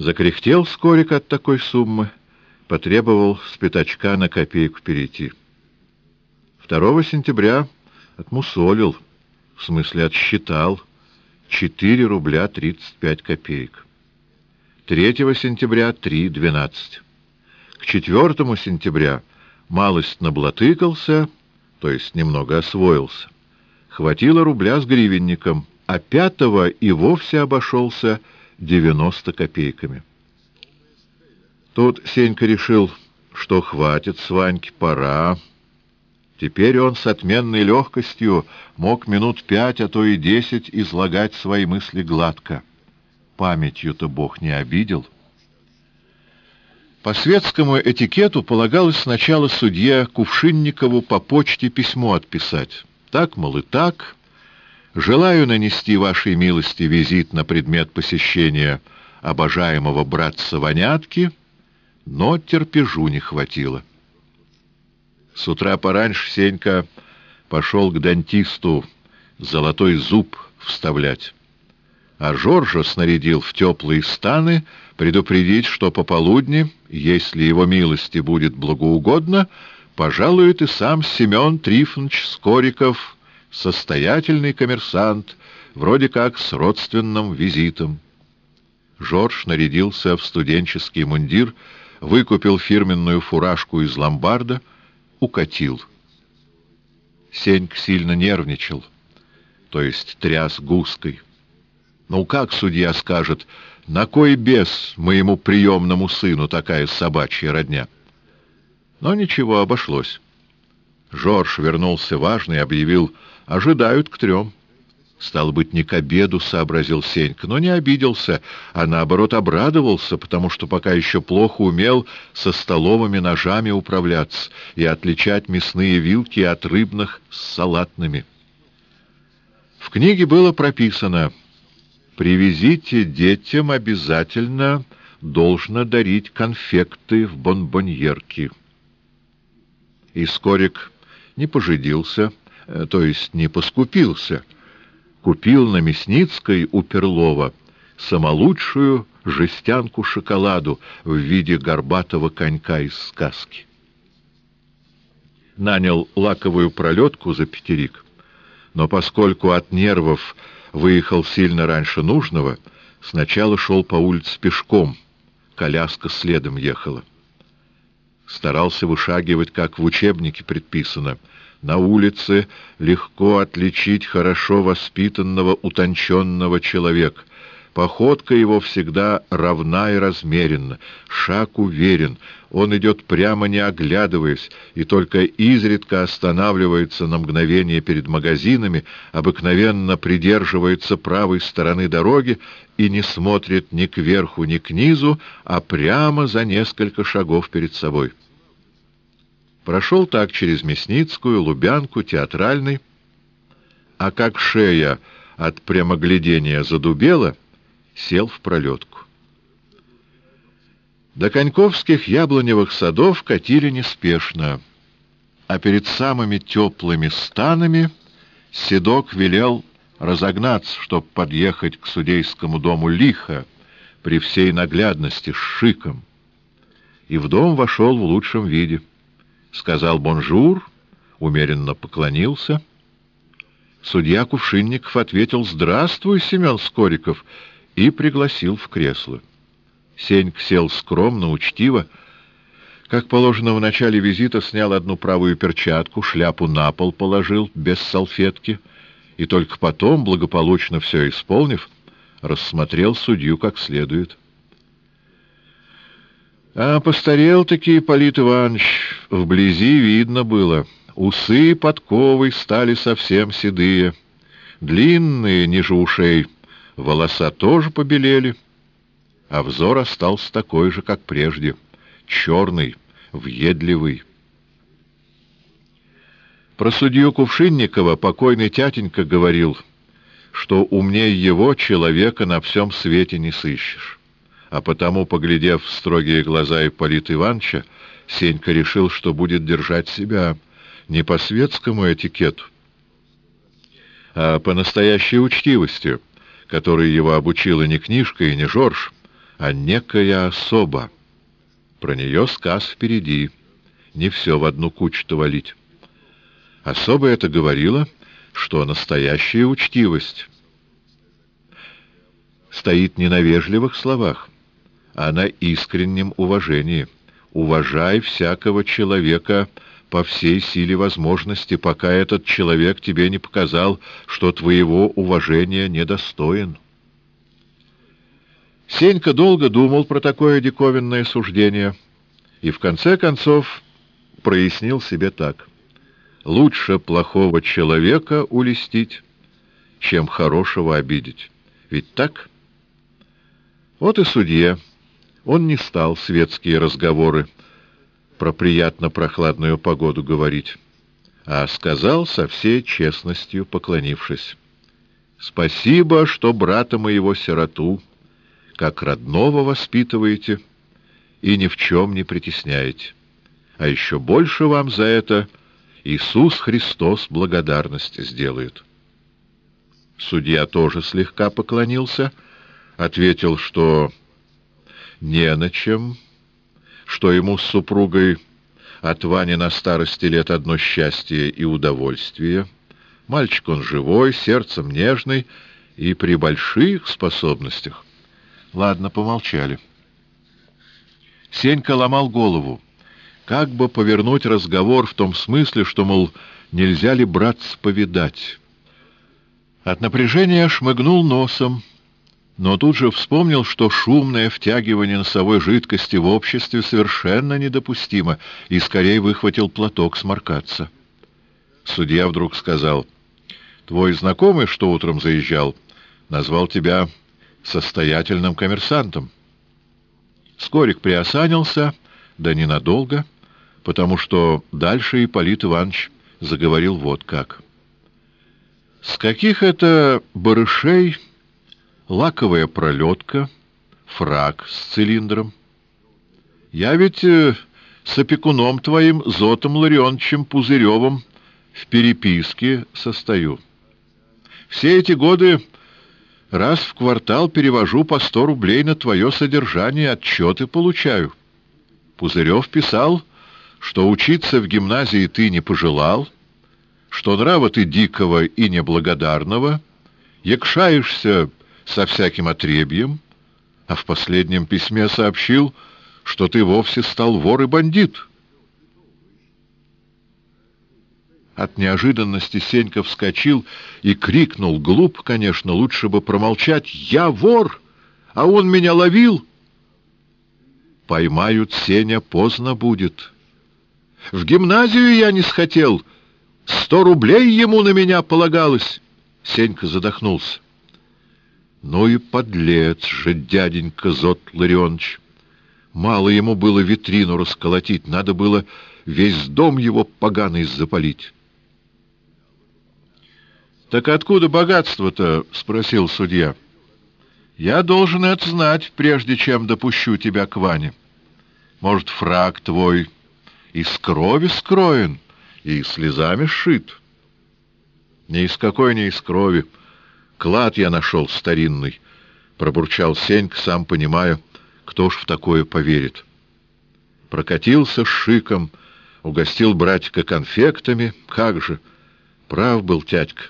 Закряхтел Скорик от такой суммы, потребовал с пятачка на копейку перейти. 2 сентября отмусолил, в смысле отсчитал, 4 рубля 35 копеек. 3 сентября — 3,12. К 4 сентября малость наблатыкался, то есть немного освоился. Хватило рубля с гривенником, а пятого и вовсе обошелся девяносто копейками. Тут Сенька решил, что хватит с Ваньки, пора. Теперь он с отменной легкостью мог минут пять, а то и десять излагать свои мысли гладко. Памятью-то Бог не обидел. По светскому этикету полагалось сначала судье Кувшинникову по почте письмо отписать. Так, мол, и так. Желаю нанести вашей милости визит на предмет посещения обожаемого братца Вонятки, но терпежу не хватило. С утра пораньше Сенька пошел к дантисту золотой зуб вставлять а Жоржа снарядил в теплые станы предупредить, что пополудни, если его милости будет благоугодно, пожалует и сам Семен Трифонович Скориков, состоятельный коммерсант, вроде как с родственным визитом. Жорж нарядился в студенческий мундир, выкупил фирменную фуражку из ломбарда, укатил. Сеньк сильно нервничал, то есть тряс гуской. Ну как судья скажет, на кой бес моему приемному сыну такая собачья родня? Но ничего, обошлось. Жорж вернулся важный объявил, ожидают к трем. Стало быть, не к обеду, сообразил Сенька, но не обиделся, а наоборот обрадовался, потому что пока еще плохо умел со столовыми ножами управляться и отличать мясные вилки от рыбных с салатными. В книге было прописано Привезите детям обязательно должно дарить конфекты в бонбоньерки. И Скорик не пожидился, то есть не поскупился. Купил на Мясницкой у Перлова самолучшую жестянку шоколаду в виде горбатого конька из сказки. Нанял лаковую пролетку за пятерик, но поскольку от нервов выехал сильно раньше нужного, сначала шел по улице пешком, коляска следом ехала. Старался вышагивать, как в учебнике предписано. На улице легко отличить хорошо воспитанного, утонченного человека. Походка его всегда равна и размеренна, шаг уверен, он идет прямо не оглядываясь и только изредка останавливается на мгновение перед магазинами, обыкновенно придерживается правой стороны дороги и не смотрит ни кверху, ни к низу, а прямо за несколько шагов перед собой. Прошел так через Мясницкую, Лубянку, Театральный, а как шея от прямоглядения задубела — сел в пролетку. До Коньковских яблоневых садов катили неспешно, а перед самыми теплыми станами Седок велел разогнаться, чтоб подъехать к судейскому дому лихо, при всей наглядности, с шиком. И в дом вошел в лучшем виде. Сказал «бонжур», умеренно поклонился. Судья Кувшинников ответил «Здравствуй, Семен Скориков», и пригласил в кресло. Сенька сел скромно, учтиво. Как положено в начале визита, снял одну правую перчатку, шляпу на пол положил, без салфетки, и только потом, благополучно все исполнив, рассмотрел судью как следует. А постарел-таки Ипполит Иванович, вблизи видно было. Усы подковой стали совсем седые, длинные, ниже ушей, волоса тоже побелели, а взор остался такой же, как прежде, черный, въедливый. Про судью Кувшинникова покойный тятенька говорил, что умнее его человека на всем свете не сыщешь. А потому, поглядев в строгие глаза Ипполита Ивановича, Сенька решил, что будет держать себя не по светскому этикету, а по настоящей учтивости — которой его обучила не книжка и не Жорж, а некая особа. Про нее сказ впереди. Не все в одну кучу-то валить. Особо это говорила, что настоящая учтивость стоит не на вежливых словах, а на искреннем уважении. Уважай всякого человека по всей силе возможности, пока этот человек тебе не показал, что твоего уважения недостоин. Сенька долго думал про такое диковинное суждение и в конце концов прояснил себе так. Лучше плохого человека улестить, чем хорошего обидеть. Ведь так? Вот и судье. Он не стал светские разговоры про приятно-прохладную погоду говорить, а сказал со всей честностью, поклонившись. «Спасибо, что брата моего сироту, как родного воспитываете и ни в чем не притесняете. А еще больше вам за это Иисус Христос благодарность сделает». Судья тоже слегка поклонился, ответил, что не на чем, что ему с супругой от Вани на старости лет одно счастье и удовольствие. Мальчик он живой, сердцем нежный и при больших способностях. Ладно, помолчали. Сенька ломал голову. Как бы повернуть разговор в том смысле, что, мол, нельзя ли братца повидать? От напряжения шмыгнул носом, но тут же вспомнил, что шумное втягивание носовой жидкости в обществе совершенно недопустимо, и скорее выхватил платок сморкаться. Судья вдруг сказал, «Твой знакомый, что утром заезжал, назвал тебя состоятельным коммерсантом». Скорик приосанился, да ненадолго, потому что дальше Ипполит Иванович заговорил вот как. «С каких это барышей...» лаковая пролетка, фраг с цилиндром. Я ведь э, с опекуном твоим Зотом Ларионовичем Пузыревым в переписке состою. Все эти годы раз в квартал перевожу по сто рублей на твое содержание, отчеты получаю. Пузырев писал, что учиться в гимназии ты не пожелал, что нрава ты дикого и неблагодарного, якшаешься со всяким отребьем, а в последнем письме сообщил, что ты вовсе стал вор и бандит. От неожиданности Сенька вскочил и крикнул, глуп, конечно, лучше бы промолчать, «Я вор, а он меня ловил!» «Поймают Сеня, поздно будет. В гимназию я не схотел, сто рублей ему на меня полагалось!» Сенька задохнулся. Ну и подлец же, дяденька Зот Ларионович! Мало ему было витрину расколотить, надо было весь дом его поганый запалить. — Так откуда богатство-то? — спросил судья. — Я должен это знать, прежде чем допущу тебя к Ване. Может, фраг твой из крови скроен и слезами сшит? — Ни из какой, ни из крови. — Клад я нашел старинный, — пробурчал Сенька, сам понимая, кто ж в такое поверит. Прокатился с шиком, угостил братика конфектами. Как же! Прав был тядька.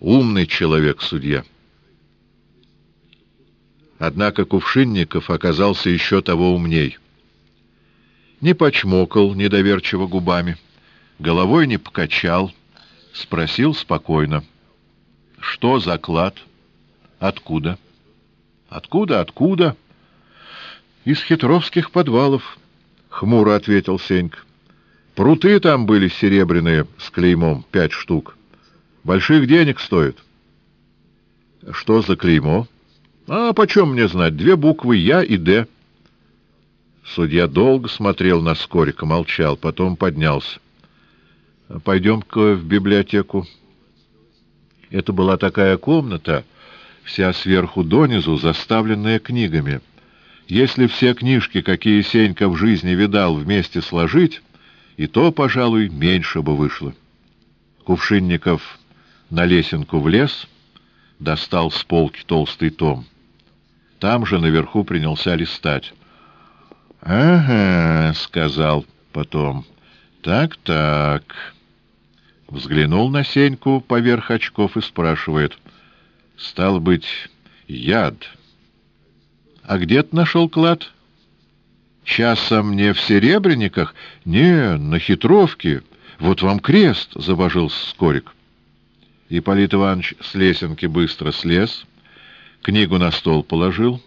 Умный человек судья. Однако Кувшинников оказался еще того умней. Не почмокал недоверчиво губами, головой не покачал, спросил спокойно — что за клад? Откуда? Откуда, откуда? Из хитровских подвалов, — хмуро ответил Сенька. Пруты там были серебряные с клеймом, пять штук. Больших денег стоит. Что за клеймо? А почем мне знать? Две буквы «Я» и «Д». Судья долго смотрел на Скорика, молчал, потом поднялся. «Пойдем-ка в библиотеку». Это была такая комната, вся сверху донизу, заставленная книгами. Если все книжки, какие Сенька в жизни видал, вместе сложить, и то, пожалуй, меньше бы вышло. Кувшинников на лесенку влез, достал с полки толстый том. Там же наверху принялся листать. «Ага», — сказал потом. «Так-так». Взглянул на Сеньку поверх очков и спрашивает. «Стал быть, яд». «А где ты нашел клад?» «Часом не в Серебряниках?» «Не, на Хитровке. Вот вам крест», — забожился Скорик. Ипполит Иванович с лесенки быстро слез, книгу на стол положил,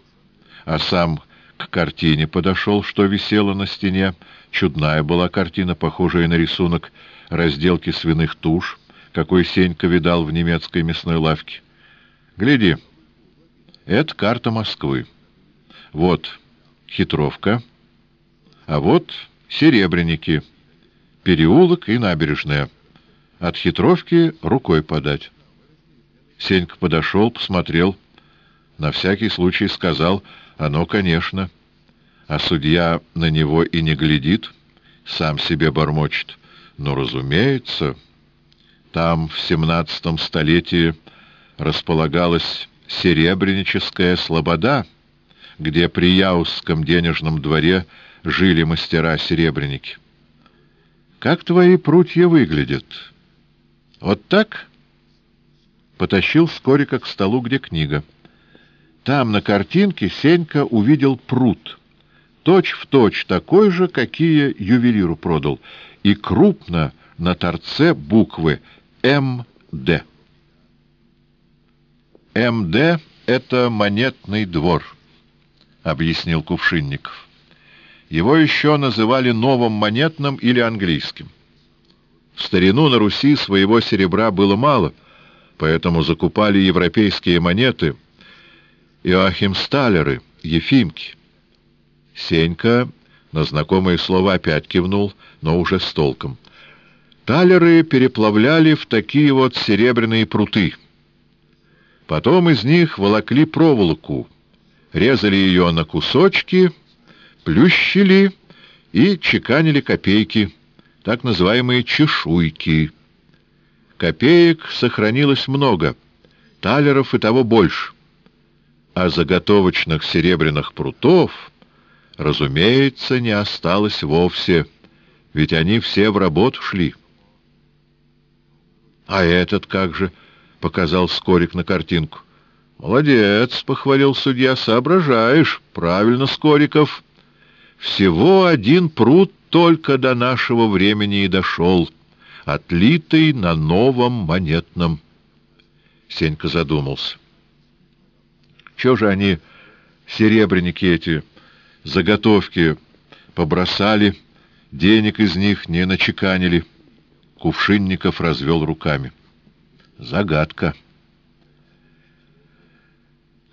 а сам к картине подошел, что висело на стене. Чудная была картина, похожая на рисунок разделки свиных туш, какой Сенька видал в немецкой мясной лавке. Гляди, это карта Москвы. Вот хитровка, а вот серебряники, переулок и набережная. От хитровки рукой подать. Сенька подошел, посмотрел, на всякий случай сказал — оно, конечно. А судья на него и не глядит, сам себе бормочет. Но, разумеется, там в семнадцатом столетии располагалась серебряническая слобода, где при Яузском денежном дворе жили мастера-серебряники. «Как твои прутья выглядят?» «Вот так?» Потащил Скорика к столу, где книга. Там на картинке Сенька увидел пруд, точь в точь такой же, какие ювелиру продал, и крупно на торце буквы МД. МД — это монетный двор, — объяснил Кувшинников. Его еще называли новым монетным или английским. В старину на Руси своего серебра было мало, поэтому закупали европейские монеты — Иоахим Сталеры, Ефимки. Сенька на знакомые слова опять кивнул, но уже с толком. Талеры переплавляли в такие вот серебряные пруты. Потом из них волокли проволоку, резали ее на кусочки, плющили и чеканили копейки, так называемые чешуйки. Копеек сохранилось много, талеров и того больше а заготовочных серебряных прутов, разумеется, не осталось вовсе, ведь они все в работу шли. — А этот как же? — показал Скорик на картинку. — Молодец, — похвалил судья, — соображаешь. Правильно, Скориков. Всего один пруд только до нашего времени и дошел, отлитый на новом монетном. Сенька задумался. Чего же они, серебряники эти, заготовки побросали, денег из них не начеканили? Кувшинников развел руками. Загадка.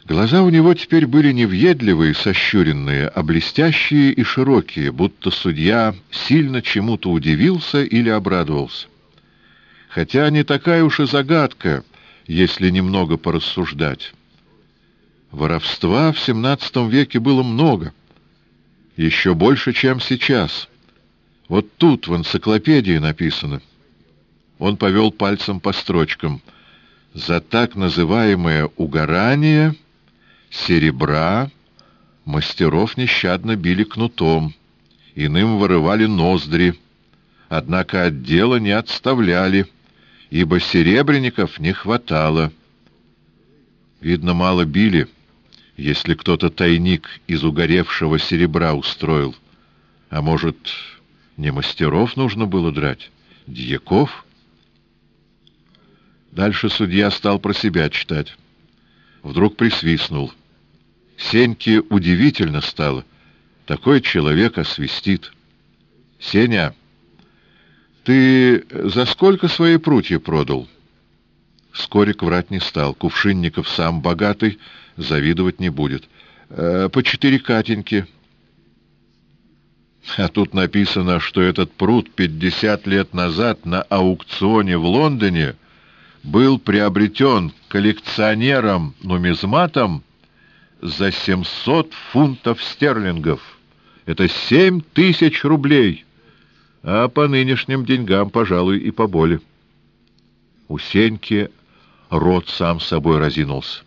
Глаза у него теперь были не въедливые, сощуренные, а блестящие и широкие, будто судья сильно чему-то удивился или обрадовался. Хотя не такая уж и загадка, если немного порассуждать. Воровства в XVII веке было много, еще больше, чем сейчас. Вот тут в энциклопедии написано. Он повел пальцем по строчкам. За так называемое угорание серебра мастеров нещадно били кнутом, иным вырывали ноздри, однако от дела не отставляли, ибо серебряников не хватало. Видно, мало били — если кто-то тайник из угоревшего серебра устроил. А может, не мастеров нужно было драть? Дьяков? Дальше судья стал про себя читать. Вдруг присвистнул. Сеньке удивительно стало. Такой человек освистит. Сеня, ты за сколько свои прутья продал? Скорик врать не стал. Кувшинников сам богатый, завидовать не будет. Э, по четыре катеньки. А тут написано, что этот пруд пятьдесят лет назад на аукционе в Лондоне был приобретен коллекционером-нумизматом за семьсот фунтов стерлингов. Это семь тысяч рублей, а по нынешним деньгам, пожалуй, и поболее. У Сеньки рот сам собой разинулся.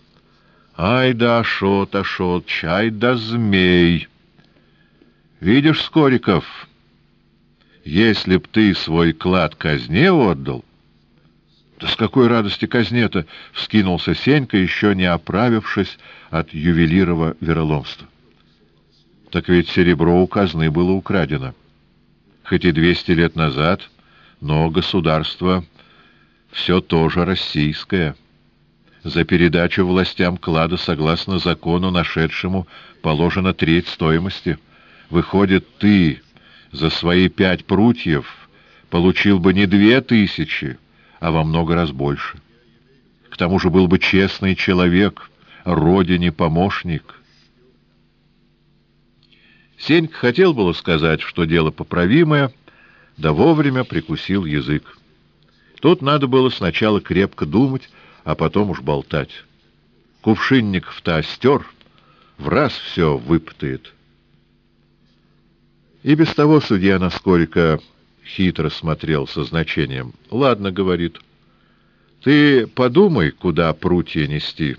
Ай да Ашот, Ашот, чай да змей. Видишь, Скориков, если б ты свой клад казне отдал... Да с какой радости казне-то! — вскинулся Сенька, еще не оправившись от ювелирова вероломства. Так ведь серебро у казны было украдено. Хоть и двести лет назад, но государство все тоже российское. За передачу властям клада, согласно закону нашедшему, положена треть стоимости. Выходит, ты за свои пять прутьев получил бы не две тысячи, а во много раз больше. К тому же был бы честный человек, родине помощник. Сенька хотел было сказать, что дело поправимое, да вовремя прикусил язык. Тут надо было сначала крепко думать, а потом уж болтать. Кувшинник-то остер, в раз все выпытает. И без того судья Наскорика хитро смотрел со значением. «Ладно, — говорит, — ты подумай, куда прутья нести,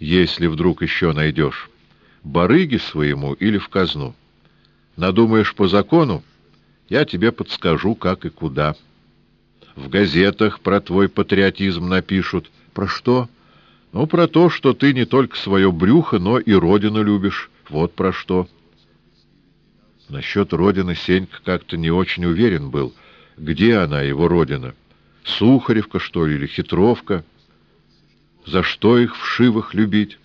если вдруг еще найдешь, барыги своему или в казну. Надумаешь по закону, я тебе подскажу, как и куда. В газетах про твой патриотизм напишут. Про что? Ну, про то, что ты не только свое брюхо, но и родину любишь. Вот про что». Насчет родины Сенька как-то не очень уверен был. Где она, его родина? Сухаревка, что ли, или Хитровка? За что их в шивах любить?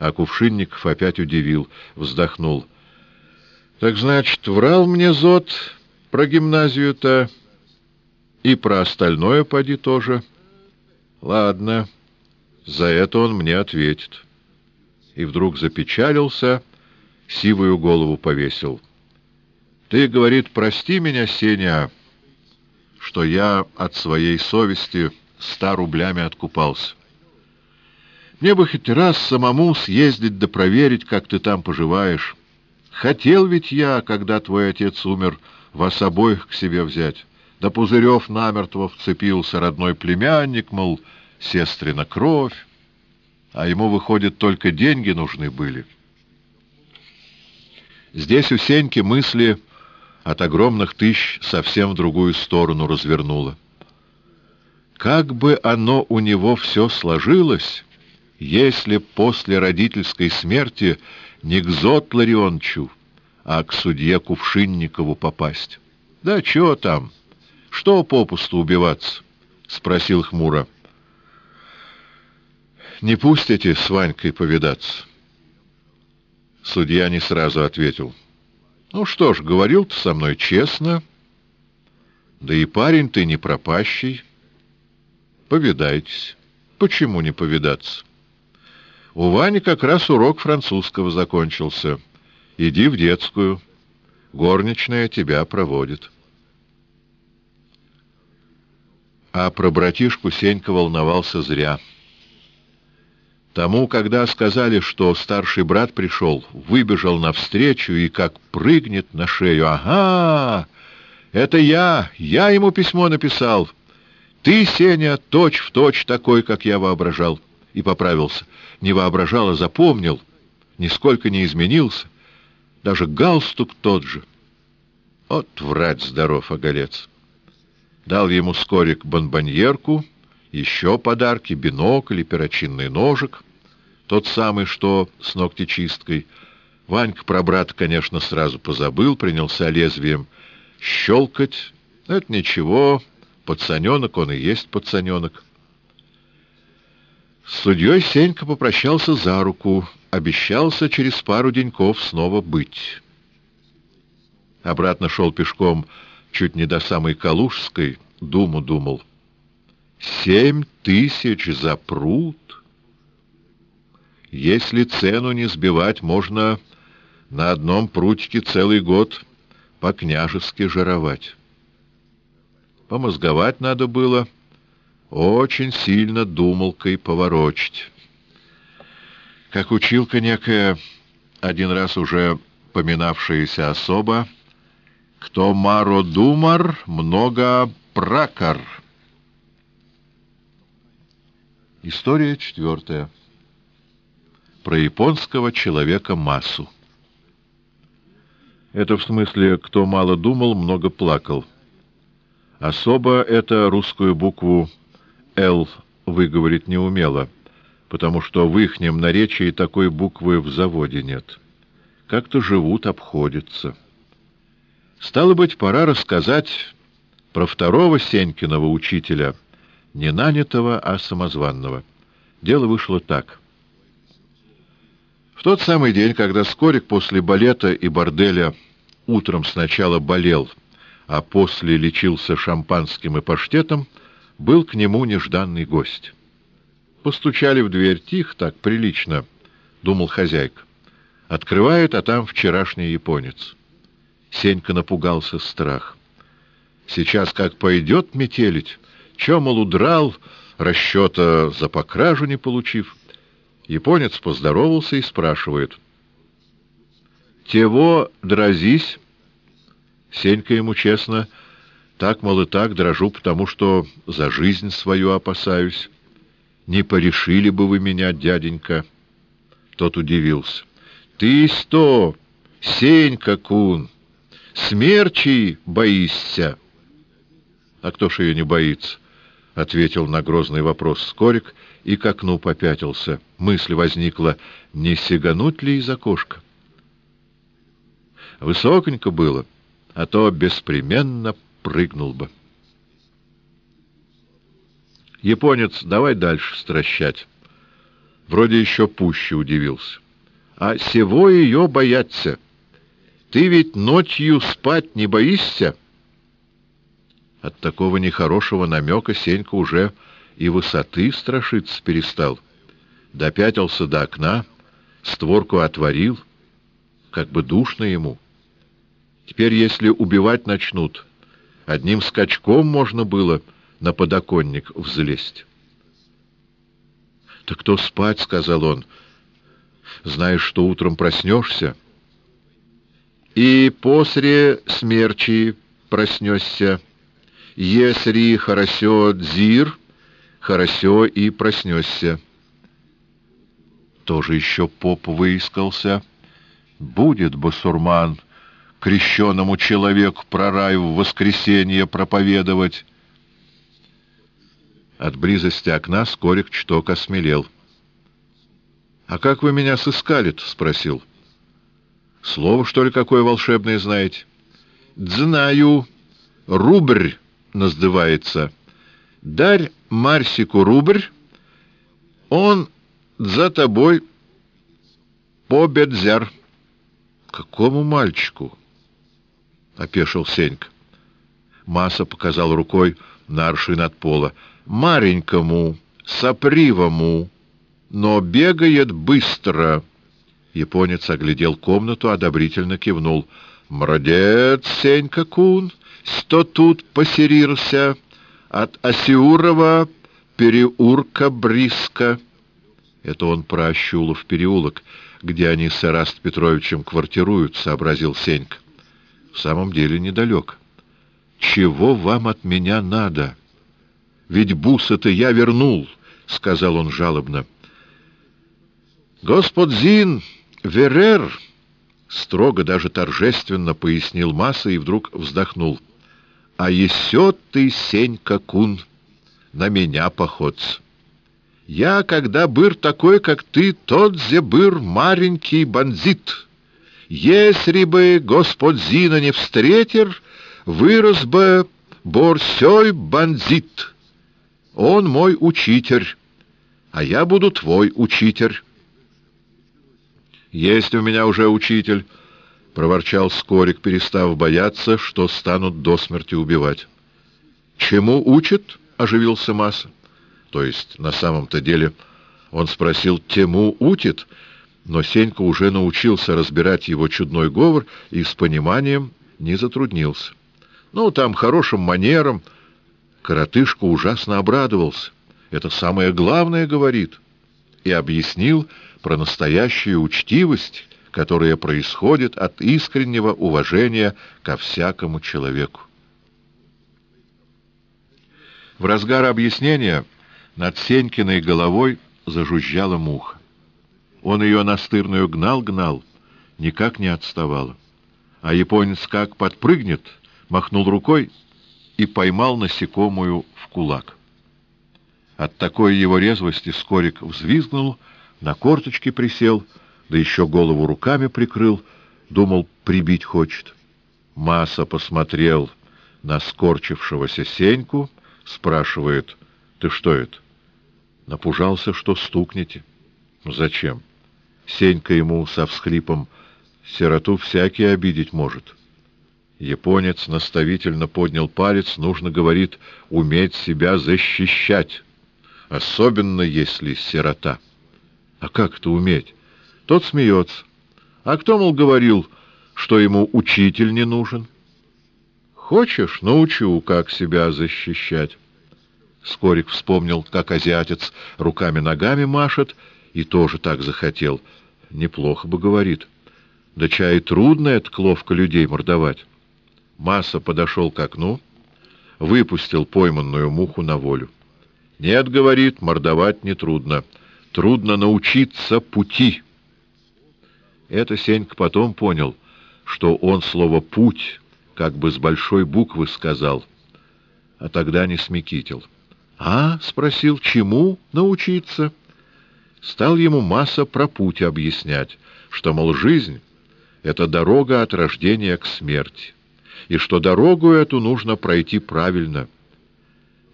А Кувшинников опять удивил, вздохнул. Так значит, врал мне Зод про гимназию-то и про остальное поди тоже. Ладно, за это он мне ответит. И вдруг запечалился сивую голову повесил. «Ты, — говорит, — прости меня, Сеня, что я от своей совести ста рублями откупался. Мне бы хоть раз самому съездить да проверить, как ты там поживаешь. Хотел ведь я, когда твой отец умер, вас обоих к себе взять. Да Пузырев намертво вцепился, родной племянник, мол, сестрина кровь, а ему, выходит, только деньги нужны были». Здесь у Сеньки мысли от огромных тысяч совсем в другую сторону развернуло. Как бы оно у него все сложилось, если после родительской смерти не к Зот Лариончу, а к судье Кувшинникову попасть? Да чего там? Что попусту убиваться? — спросил хмуро. — Не пустите с Ванькой повидаться. Судья не сразу ответил. «Ну что ж, говорил ты со мной честно. Да и парень ты не пропащий. Повидайтесь. Почему не повидаться? У Вани как раз урок французского закончился. Иди в детскую. Горничная тебя проводит». А про братишку Сенька волновался зря. Тому, когда сказали, что старший брат пришел, выбежал навстречу и как прыгнет на шею. «Ага! Это я! Я ему письмо написал! Ты, Сеня, точь-в-точь точь такой, как я воображал!» И поправился. Не воображал, а запомнил. Нисколько не изменился. Даже галстук тот же. Вот врать здоров, оголец! Дал ему скорик бонбоньерку — еще подарки, бинокль и перочинный ножик, тот самый, что с ногтечисткой. Ванька про брата, конечно, сразу позабыл, принялся лезвием щелкать. Это ничего, пацаненок он и есть пацаненок. С судьей Сенька попрощался за руку, обещался через пару деньков снова быть. Обратно шел пешком чуть не до самой Калужской, думу думал — Семь тысяч за пруд? Если цену не сбивать, можно на одном прутике целый год по-княжески жировать. Помозговать надо было, очень сильно думалкой поворочить. Как училка некая, один раз уже поминавшаяся особа, кто маро думар, много пракар — История четвертая. про японского человека массу. Это в смысле, кто мало думал, много плакал. Особо это русскую букву «Л» выговорить не умела, потому что в ихнем наречии такой буквы в заводе нет. Как-то живут, обходятся. Стало быть, пора рассказать про второго Сенькиного учителя, не нанятого, а самозванного. Дело вышло так. В тот самый день, когда Скорик после балета и борделя утром сначала болел, а после лечился шампанским и паштетом, был к нему нежданный гость. Постучали в дверь тихо, так прилично, думал хозяйка. Открывает, а там вчерашний японец. Сенька напугался страх. Сейчас как пойдет метелить, чем мол, удрал, расчета за покражу не получив. Японец поздоровался и спрашивает. «Тево дразись?» Сенька ему честно, так, мол, и так дрожу, потому что за жизнь свою опасаюсь. Не порешили бы вы меня, дяденька? Тот удивился. Ты сто, Сенька-кун, смерчи боишься? А кто ж ее не боится? — ответил на грозный вопрос Скорик и к окну попятился. Мысль возникла, не сигануть ли из окошка. Высоконько было, а то беспременно прыгнул бы. Японец, давай дальше стращать. Вроде еще пуще удивился. А сего ее бояться. Ты ведь ночью спать не боишься? От такого нехорошего намека Сенька уже и высоты страшиться перестал. Допятился до окна, створку отворил, как бы душно ему. Теперь, если убивать начнут, одним скачком можно было на подоконник взлезть. — Так кто спать? — сказал он. — Знаешь, что утром проснешься? — И после смерчи проснешься. Если хорошо дзир, хорошо и проснешься. Тоже еще поп выискался. Будет басурман крещенному человеку про рай в воскресенье проповедовать. От близости окна Скорик чток осмелел. — А как вы меня сыскали-то? — спросил. — Слово, что ли, какое волшебное знаете? — Знаю. Рубль называется. Дарь Марсику рубль, он за тобой победзяр. — Какому мальчику? —— опешил Сенька. Маса показал рукой на аршин от пола. «Маленькому, сопривому, но бегает быстро». Японец оглядел комнату, одобрительно кивнул. «Молодец, Сенька-кун, сто тут посерился, от Осиурова переурка близко». Это он про Ощулов переулок, где они с Эраст Петровичем квартируют, — сообразил Сенька в самом деле недалек. «Чего вам от меня надо? Ведь бусы-то я вернул», — сказал он жалобно. «Господин Верер», — строго даже торжественно пояснил Масса и вдруг вздохнул, — «а есет ты, Сенька-кун, на меня походц. Я, когда быр такой, как ты, тот зе быр маленький бандит». Если бы Господь Зина не встретер, вырос бы борсей бандит. Он мой учитель, а я буду твой учитель. Есть у меня уже учитель, — проворчал Скорик, перестав бояться, что станут до смерти убивать. — Чему учит? — оживился Масса. То есть, на самом-то деле, он спросил, тему утит, — но Сенька уже научился разбирать его чудной говор и с пониманием не затруднился. Ну, там хорошим манером. Коротышка ужасно обрадовался. Это самое главное, говорит. И объяснил про настоящую учтивость, которая происходит от искреннего уважения ко всякому человеку. В разгар объяснения над Сенькиной головой зажужжала муха. Он ее настырную гнал-гнал, никак не отставала. А японец как подпрыгнет, махнул рукой и поймал насекомую в кулак. От такой его резвости Скорик взвизгнул, на корточки присел, да еще голову руками прикрыл, думал, прибить хочет. Маса посмотрел на скорчившегося Сеньку, спрашивает, «Ты что это?» Напужался, что стукнете. «Зачем?» Сенька ему со всхлипом, «Сироту всякий обидеть может». Японец наставительно поднял палец, нужно, говорит, уметь себя защищать особенно если сирота. А как это уметь? Тот смеется. А кто, мол, говорил, что ему учитель не нужен? Хочешь, научу, как себя защищать. Скорик вспомнил, как азиатец руками-ногами машет, и тоже так захотел. Неплохо бы, говорит. Да чай трудно это ловко людей мордовать. Масса подошел к окну, выпустил пойманную муху на волю. Нет, говорит, мордовать нетрудно. Трудно научиться пути. Это Сенька потом понял, что он слово «путь» как бы с большой буквы сказал, а тогда не смекитил. «А?» — спросил, «чему научиться?» Стал ему масса про путь объяснять, что, мол, жизнь — это дорога от рождения к смерти, и что дорогу эту нужно пройти правильно.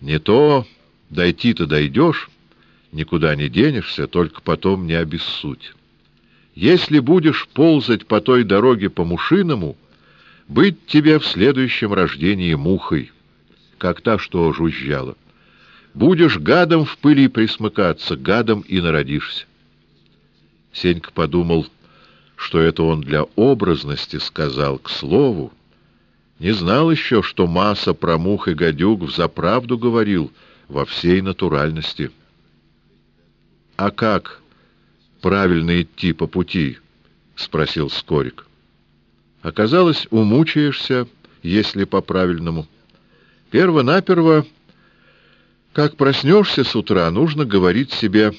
Не то Дойти-то дойдешь, никуда не денешься, только потом не обессудь. Если будешь ползать по той дороге по-мушиному, быть тебе в следующем рождении мухой, как та, что жужжала. Будешь гадом в пыли присмыкаться, гадом и народишься. Сенька подумал, что это он для образности сказал, к слову. Не знал еще, что масса про мух и гадюк взаправду говорил — во всей натуральности. — А как правильно идти по пути? — спросил Скорик. — Оказалось, умучаешься, если по-правильному. Перво-наперво, как проснешься с утра, нужно говорить себе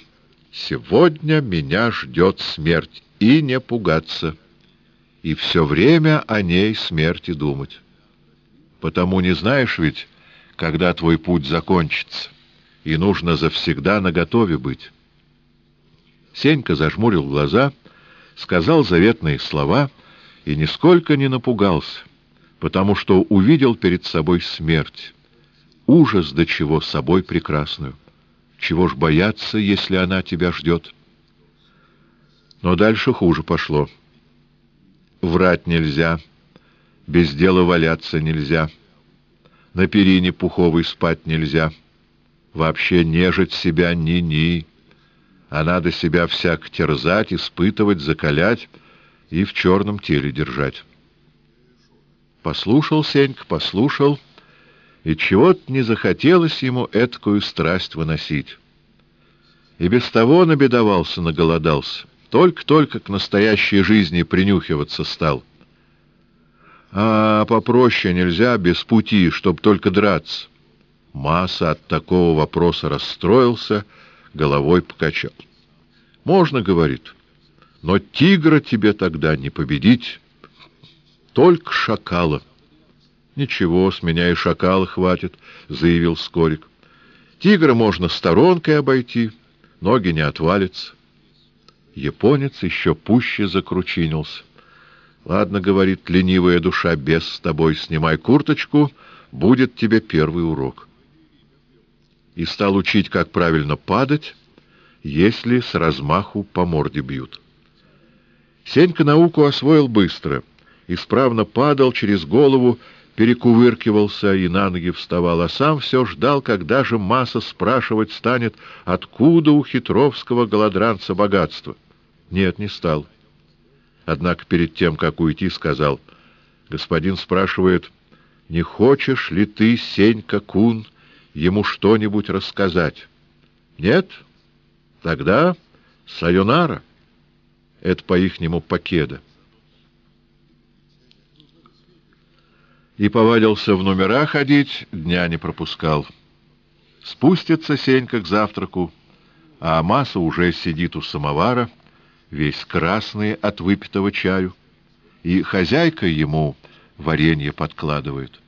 «Сегодня меня ждет смерть» и не пугаться, и все время о ней смерти думать. Потому не знаешь ведь, когда твой путь закончится, и нужно завсегда наготове быть. Сенька зажмурил глаза, сказал заветные слова и нисколько не напугался, потому что увидел перед собой смерть, ужас до чего собой прекрасную. Чего ж бояться, если она тебя ждет? Но дальше хуже пошло. Врать нельзя, без дела валяться нельзя — на перине пуховой спать нельзя. Вообще нежить себя ни-ни. А надо себя всяк терзать, испытывать, закалять и в черном теле держать. Послушал Сенька, послушал, и чего-то не захотелось ему эткую страсть выносить. И без того набедовался, наголодался, только-только к настоящей жизни принюхиваться стал — а попроще нельзя, без пути, чтоб только драться. Масса от такого вопроса расстроился, головой покачал. Можно, говорит, но тигра тебе тогда не победить, только шакала. Ничего, с меня и шакала хватит, заявил Скорик. Тигра можно сторонкой обойти, ноги не отвалятся. Японец еще пуще закручинился. Ладно, говорит ленивая душа, без с тобой, снимай курточку, будет тебе первый урок. И стал учить, как правильно падать, если с размаху по морде бьют. Сенька науку освоил быстро, исправно падал через голову, перекувыркивался и на ноги вставал, а сам все ждал, когда же масса спрашивать станет, откуда у хитровского голодранца богатство. Нет, не стал. Однако перед тем, как уйти, сказал, «Господин спрашивает, не хочешь ли ты, Сенька Кун, ему что-нибудь рассказать?» «Нет? Тогда сайонара». Это по-ихнему покеда. И повадился в номера ходить, дня не пропускал. Спустится Сенька к завтраку, а Маса уже сидит у самовара — весь красный от выпитого чаю, и хозяйка ему варенье подкладывает.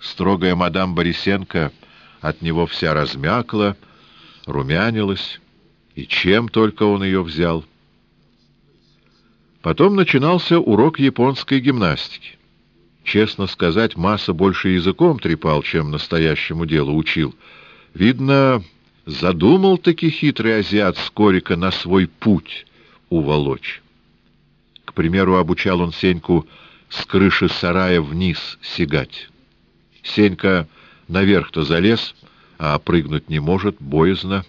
Строгая мадам Борисенко от него вся размякла, румянилась, и чем только он ее взял. Потом начинался урок японской гимнастики. Честно сказать, масса больше языком трепал, чем настоящему делу учил. Видно, задумал-таки хитрый азиат Скорика на свой путь уволочь. К примеру, обучал он Сеньку с крыши сарая вниз сигать. Сенька наверх-то залез, а прыгнуть не может, боязно.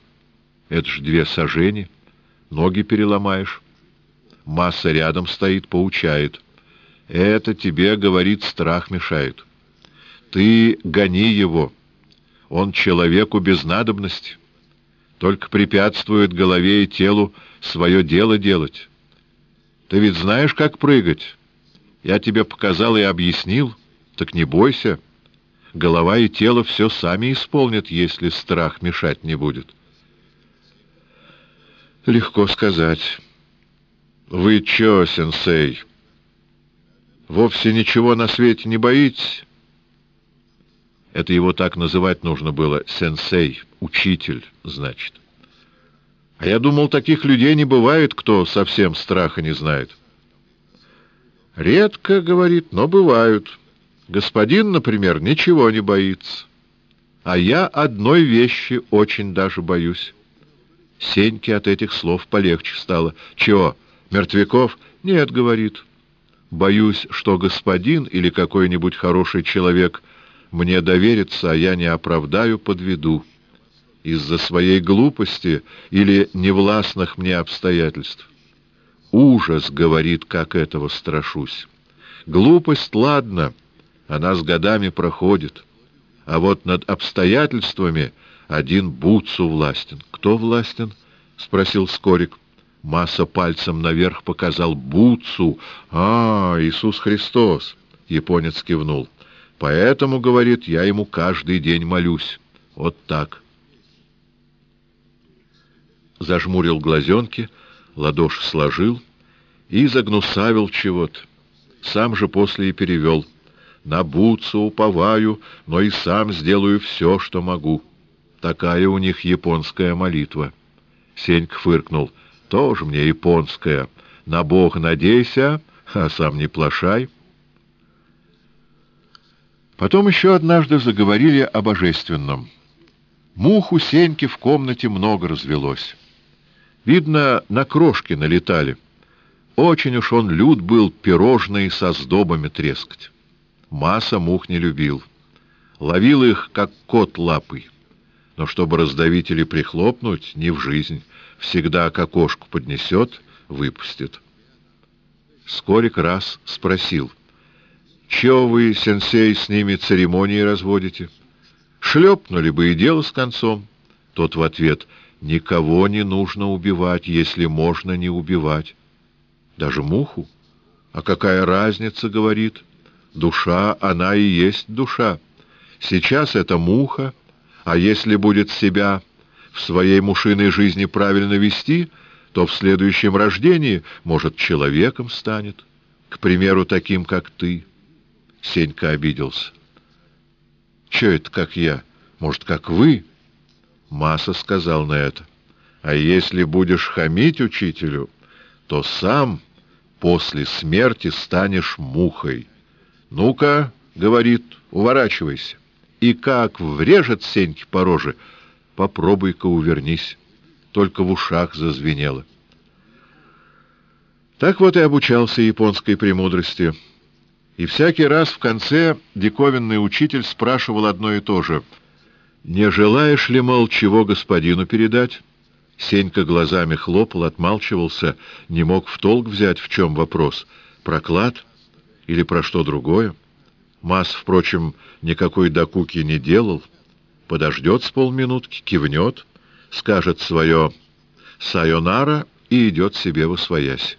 Это ж две сажени, ноги переломаешь. Масса рядом стоит, поучает. Это тебе, говорит, страх мешает. Ты гони его. Он человеку без надобности. Только препятствует голове и телу свое дело делать. Ты ведь знаешь, как прыгать? Я тебе показал и объяснил. Так не бойся. Голова и тело все сами исполнят, если страх мешать не будет. Легко сказать. Вы чё, сенсей, вовсе ничего на свете не боитесь? Это его так называть нужно было. Сенсей, учитель, значит. А я думал, таких людей не бывает, кто совсем страха не знает. Редко, говорит, но бывают. Господин, например, ничего не боится. А я одной вещи очень даже боюсь. Сеньке от этих слов полегче стало. Чего, мертвяков? Нет, говорит. Боюсь, что господин или какой-нибудь хороший человек мне доверится, а я не оправдаю, подведу. Из-за своей глупости или невластных мне обстоятельств. Ужас, говорит, как этого страшусь. Глупость, ладно, — она с годами проходит. А вот над обстоятельствами один Буцу властен. Кто властен? — спросил Скорик. Масса пальцем наверх показал Буцу. А, Иисус Христос! Японец кивнул. Поэтому, говорит, я ему каждый день молюсь. Вот так. Зажмурил глазенки, ладоши сложил и загнусавил чего-то. Сам же после и перевел — на Буцу уповаю, но и сам сделаю все, что могу. Такая у них японская молитва. Сеньк фыркнул. Тоже мне японская. На Бог надейся, а сам не плашай. Потом еще однажды заговорили о божественном. Мух Сеньки в комнате много развелось. Видно, на крошки налетали. Очень уж он люд был пирожные со сдобами трескать. Маса мух не любил. Ловил их, как кот лапой. Но чтобы раздавить или прихлопнуть, не в жизнь. Всегда к окошку поднесет, выпустит. Скорик раз спросил. «Чего вы, сенсей, с ними церемонии разводите? Шлепнули бы и дело с концом». Тот в ответ. «Никого не нужно убивать, если можно не убивать». «Даже муху? А какая разница, — говорит, — Душа, она и есть душа. Сейчас это муха, а если будет себя в своей мушиной жизни правильно вести, то в следующем рождении, может, человеком станет, к примеру, таким, как ты. Сенька обиделся. Че это, как я? Может, как вы? Маса сказал на это. А если будешь хамить учителю, то сам после смерти станешь мухой. «Ну-ка», — говорит, — «уворачивайся». И как врежет Сеньки по роже, попробуй-ка увернись. Только в ушах зазвенело. Так вот и обучался японской премудрости. И всякий раз в конце диковинный учитель спрашивал одно и то же. «Не желаешь ли, мол, чего господину передать?» Сенька глазами хлопал, отмалчивался, не мог в толк взять, в чем вопрос. «Проклад?» Или про что другое. Масс, впрочем, никакой докуки не делал. Подождет с полминутки, кивнет, скажет свое «сайонара» и идет себе во своясь.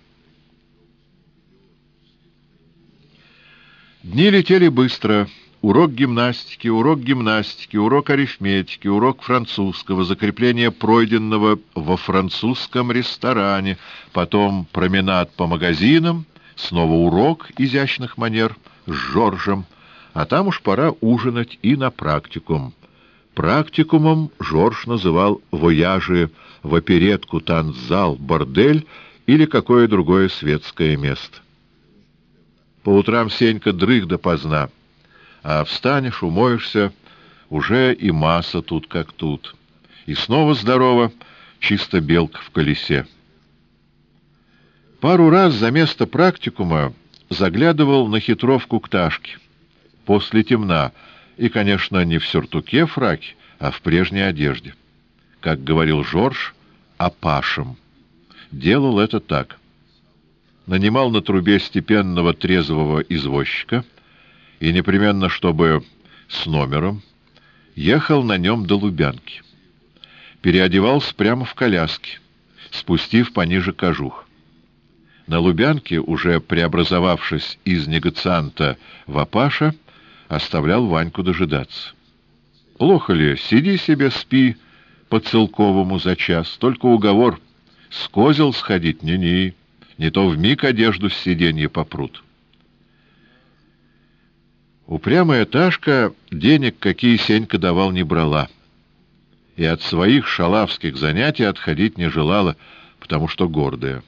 Дни летели быстро, урок гимнастики, урок гимнастики, урок арифметики, урок французского, закрепление пройденного во французском ресторане, потом променад по магазинам, снова урок изящных манер с Жоржем, а там уж пора ужинать и на практикум. Практикумом Жорж называл вояжи в оперетку, танцзал, бордель или какое другое светское место. По утрам Сенька дрых допоздна, а встанешь, умоешься, уже и масса тут как тут. И снова здорово, чисто белка в колесе. Пару раз за место практикума заглядывал на хитровку к Ташке. После темна — и, конечно, не в сюртуке фраке, а в прежней одежде. Как говорил Жорж, апашем. Делал это так. Нанимал на трубе степенного трезвого извозчика и, непременно, чтобы с номером, ехал на нем до Лубянки. Переодевался прямо в коляске, спустив пониже кожух. На Лубянке, уже преобразовавшись из негацианта в Апаша, оставлял Ваньку дожидаться. Плохо ли, сиди себе, спи по целковому за час, только уговор — с козел сходить не-не, не то вмиг одежду с сиденья попрут. Упрямая Ташка денег, какие Сенька давал, не брала. И от своих шалавских занятий отходить не желала, потому что гордая.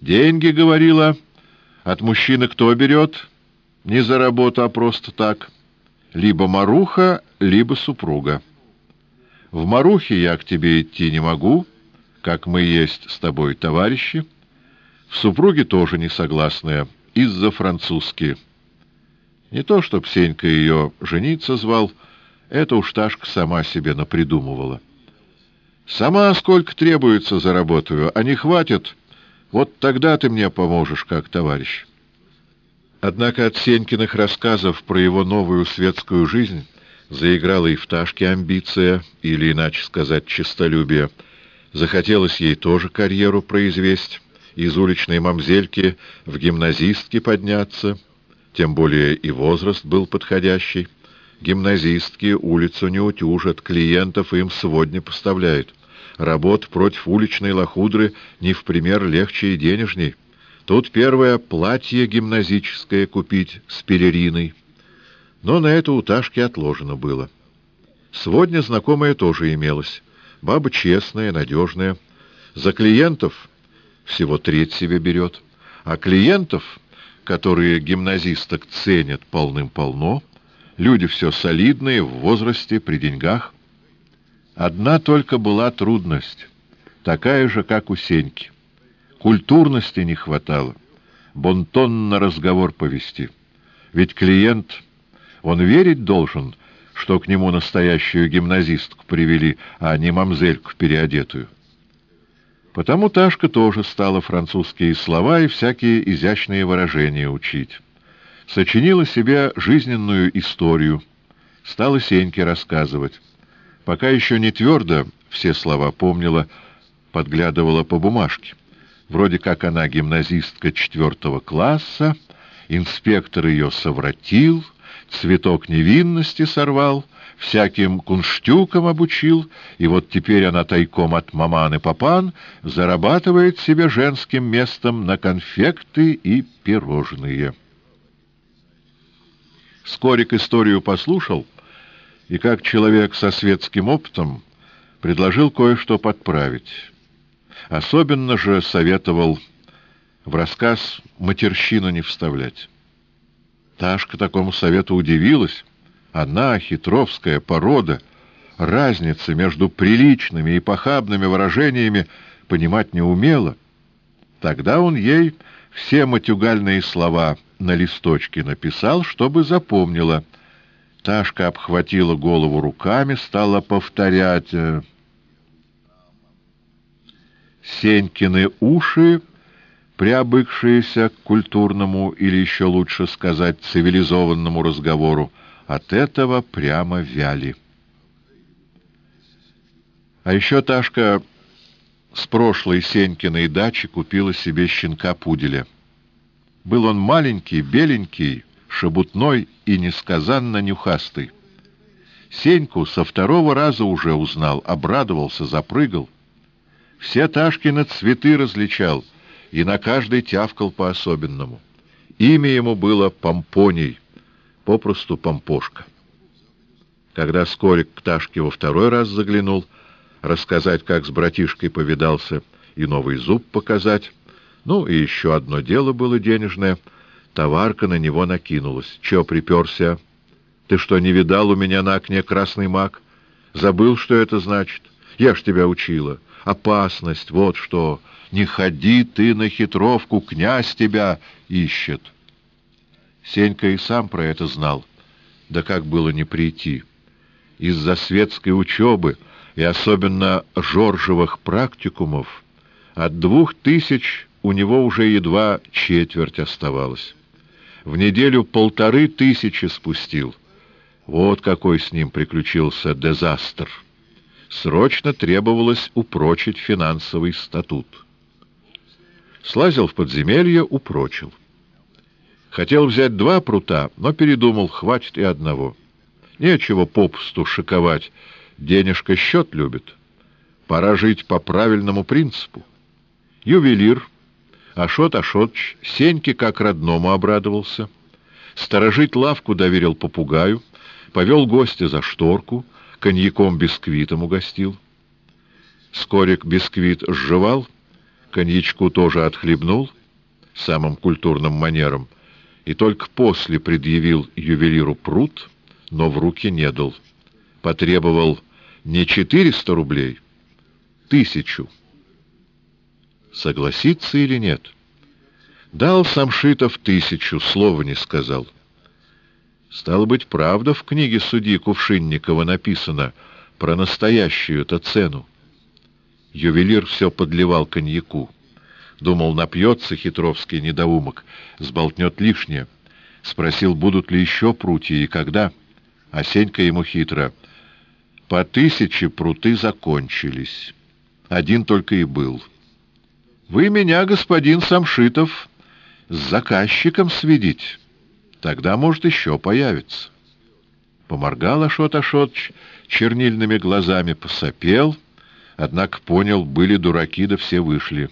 «Деньги, — говорила, — от мужчины кто берет?» Не за работу, а просто так. Либо Маруха, либо супруга. В Марухе я к тебе идти не могу, как мы есть с тобой товарищи. В супруге тоже не согласная, из-за французски. Не то, чтоб Сенька ее жениться звал, это уж Ташка сама себе напридумывала. Сама сколько требуется заработаю, а не хватит, вот тогда ты мне поможешь как товарищ». Однако от Сенькиных рассказов про его новую светскую жизнь заиграла и в Ташке амбиция, или, иначе сказать, честолюбие. Захотелось ей тоже карьеру произвести, из уличной мамзельки в гимназистки подняться, тем более и возраст был подходящий. Гимназистки улицу не утюжат, клиентов им сегодня поставляют. Работа против уличной лохудры не в пример легче и денежней. Тут первое платье гимназическое купить с пелериной. Но на это у Ташки отложено было. Сегодня знакомая тоже имелась. Баба честная, надежная. За клиентов всего треть себе берет. А клиентов, которые гимназисток ценят полным-полно, люди все солидные, в возрасте, при деньгах. Одна только была трудность, такая же, как у Сеньки. Культурности не хватало. Бонтон на разговор повести. Ведь клиент, он верить должен, что к нему настоящую гимназистку привели, а не мамзельку переодетую. Потому Ташка тоже стала французские слова и всякие изящные выражения учить. Сочинила себе жизненную историю, стала Сеньке рассказывать. Пока еще не твердо все слова помнила, подглядывала по бумажке. Вроде как она гимназистка четвертого класса, инспектор ее совратил, цветок невинности сорвал, всяким кунштюкам обучил, и вот теперь она тайком от маман и папан зарабатывает себе женским местом на конфекты и пирожные. Скорик историю послушал, и как человек со светским опытом предложил кое-что подправить. Особенно же советовал в рассказ матерщину не вставлять. Ташка такому совету удивилась. Она, хитровская порода, разницы между приличными и похабными выражениями понимать не умела. Тогда он ей все матюгальные слова на листочке написал, чтобы запомнила. Ташка обхватила голову руками, стала повторять... Э, Сенькины уши, приобыкшиеся к культурному или еще лучше сказать цивилизованному разговору, от этого прямо вяли. А еще Ташка с прошлой Сенькиной дачи купила себе щенка-пуделя. Был он маленький, беленький, шебутной и несказанно нюхастый. Сеньку со второго раза уже узнал, обрадовался, запрыгал. Все Ташкины цветы различал и на каждой тявкал по-особенному. Имя ему было Помпоний, попросту Помпошка. Когда Скорик к Ташке во второй раз заглянул, рассказать, как с братишкой повидался, и новый зуб показать, ну и еще одно дело было денежное, товарка на него накинулась. Че приперся? Ты что, не видал у меня на окне красный мак? Забыл, что это значит? Я ж тебя учила. Опасность, вот что. Не ходи ты на хитровку, князь тебя ищет. Сенька и сам про это знал. Да как было не прийти? из-за светской учебы и особенно жоржевых практикумов, от двух тысяч у него уже едва четверть оставалось. В неделю полторы тысячи спустил. Вот какой с ним приключился дезастр. Срочно требовалось упрочить финансовый статут. Слазил в подземелье, упрочил. Хотел взять два прута, но передумал, хватит и одного. Нечего попусту шиковать, денежка счет любит. Пора жить по правильному принципу. Ювелир, Ашот Ашотч, Сеньке как родному обрадовался. Сторожить лавку доверил попугаю, повел гостя за шторку, коньяком-бисквитом угостил. Скорик бисквит сживал, коньячку тоже отхлебнул, самым культурным манером, и только после предъявил ювелиру пруд — но в руки не дал. Потребовал не четыреста рублей, тысячу. Согласится или нет? Дал Самшитов тысячу, слова не сказал. Стало быть, правда в книге судьи Кувшинникова написано про настоящую-то цену. Ювелир все подливал коньяку. Думал, напьется хитровский недоумок, сболтнет лишнее. Спросил, будут ли еще прутья и когда — а Сенька ему хитро. По тысяче пруты закончились. Один только и был. Вы меня, господин Самшитов, с заказчиком сведить. Тогда, может, еще появится. Поморгал Ашот Ашотч чернильными глазами, посопел, однако понял, были дураки, да все вышли.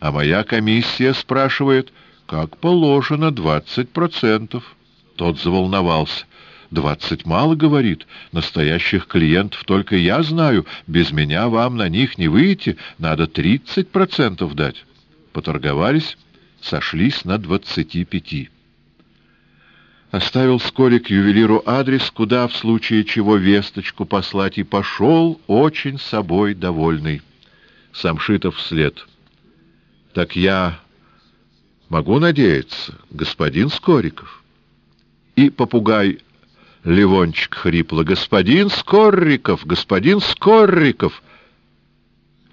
А моя комиссия спрашивает, как положено, двадцать процентов. Тот заволновался. «Двадцать мало, — говорит, — настоящих клиентов только я знаю, без меня вам на них не выйти, надо тридцать процентов дать». Поторговались, сошлись на двадцати пяти. Оставил Скорик ювелиру адрес, куда в случае чего весточку послать, и пошел очень собой довольный. Самшитов вслед. «Так я могу надеяться, господин Скориков?» И попугай Ливончик хрипло. «Господин Скорриков! Господин Скорриков!»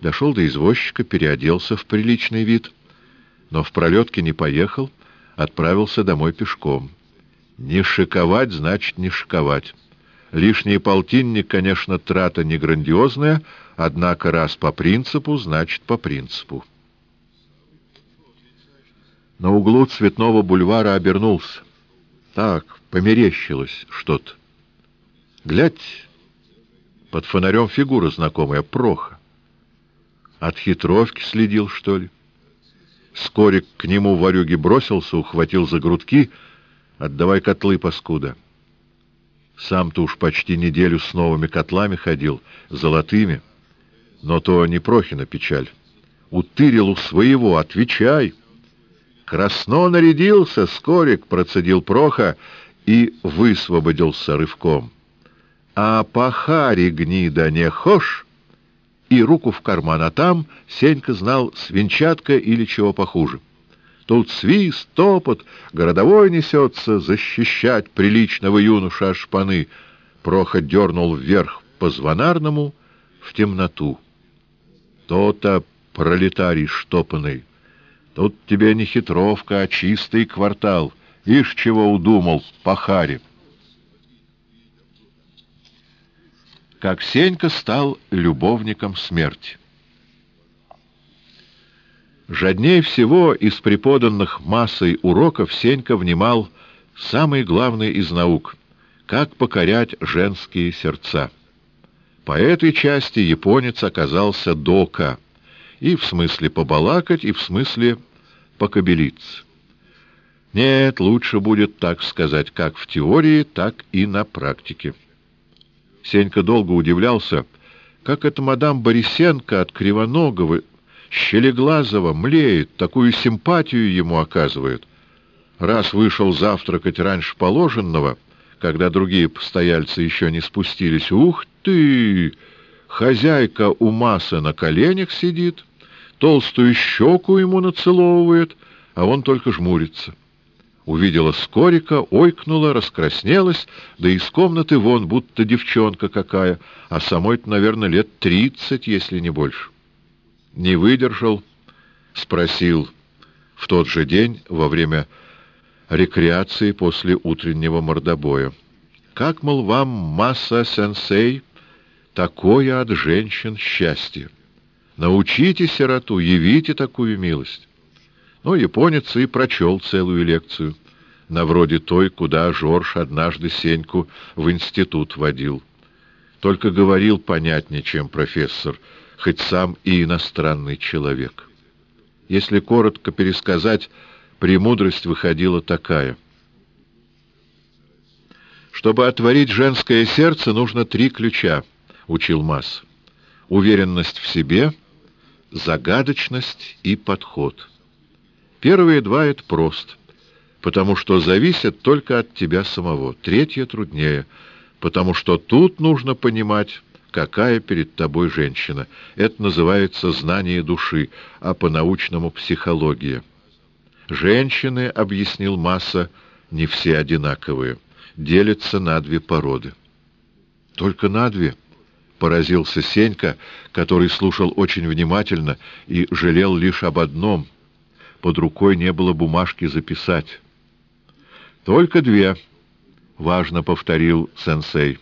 Дошел до извозчика, переоделся в приличный вид, но в пролетке не поехал, отправился домой пешком. Не шиковать, значит, не шиковать. Лишний полтинник, конечно, трата не грандиозная, однако раз по принципу, значит, по принципу. На углу Цветного бульвара обернулся. Так, померещилось что-то. Глядь, под фонарем фигура знакомая, Проха. От хитровки следил, что ли? Скорик к нему в варюге бросился, ухватил за грудки. «Отдавай котлы, паскуда!» Сам-то уж почти неделю с новыми котлами ходил, золотыми. Но то не Прохина печаль. Утырил у своего, отвечай! Красно нарядился, Скорик, процедил Проха, и высвободился рывком. «А пахари гнида не хошь?» И руку в карман, а там, Сенька знал, свинчатка или чего похуже. Тут свист, топот, городовой несется защищать приличного юноша от шпаны. Проха дернул вверх по звонарному в темноту. То-то пролетарий штопанный. Тут тебе не хитровка, а чистый квартал — Ишь, чего удумал, пахари. Как Сенька стал любовником смерти. Жадней всего из преподанных массой уроков Сенька внимал самый главный из наук — как покорять женские сердца. По этой части японец оказался дока, и в смысле побалакать, и в смысле покобелиться. Нет, лучше будет так сказать, как в теории, так и на практике. Сенька долго удивлялся, как эта мадам Борисенко от Кривоногова, Щелеглазова млеет, такую симпатию ему оказывает. Раз вышел завтракать раньше положенного, когда другие постояльцы еще не спустились, ух ты! Хозяйка у массы на коленях сидит, толстую щеку ему нацеловывает, а он только жмурится. Увидела Скорика, ойкнула, раскраснелась, да из комнаты вон, будто девчонка какая, а самой-то, наверное, лет тридцать, если не больше. Не выдержал, спросил в тот же день во время рекреации после утреннего мордобоя. «Как, мол, вам, масса-сенсей, такое от женщин счастье? Научите сироту, явите такую милость». Ну, японец и прочел целую лекцию, на вроде той, куда Жорж однажды Сеньку в институт водил. Только говорил понятнее, чем профессор, хоть сам и иностранный человек. Если коротко пересказать, премудрость выходила такая. «Чтобы отворить женское сердце, нужно три ключа», — учил Масс. «Уверенность в себе, загадочность и подход». Первые два — это просто, потому что зависят только от тебя самого. Третье труднее, потому что тут нужно понимать, какая перед тобой женщина. Это называется знание души, а по-научному психология. Женщины, — объяснил Масса, — не все одинаковые, делятся на две породы. Только на две —— поразился Сенька, который слушал очень внимательно и жалел лишь об одном — под рукой не было бумажки записать. «Только две», — важно повторил сенсей.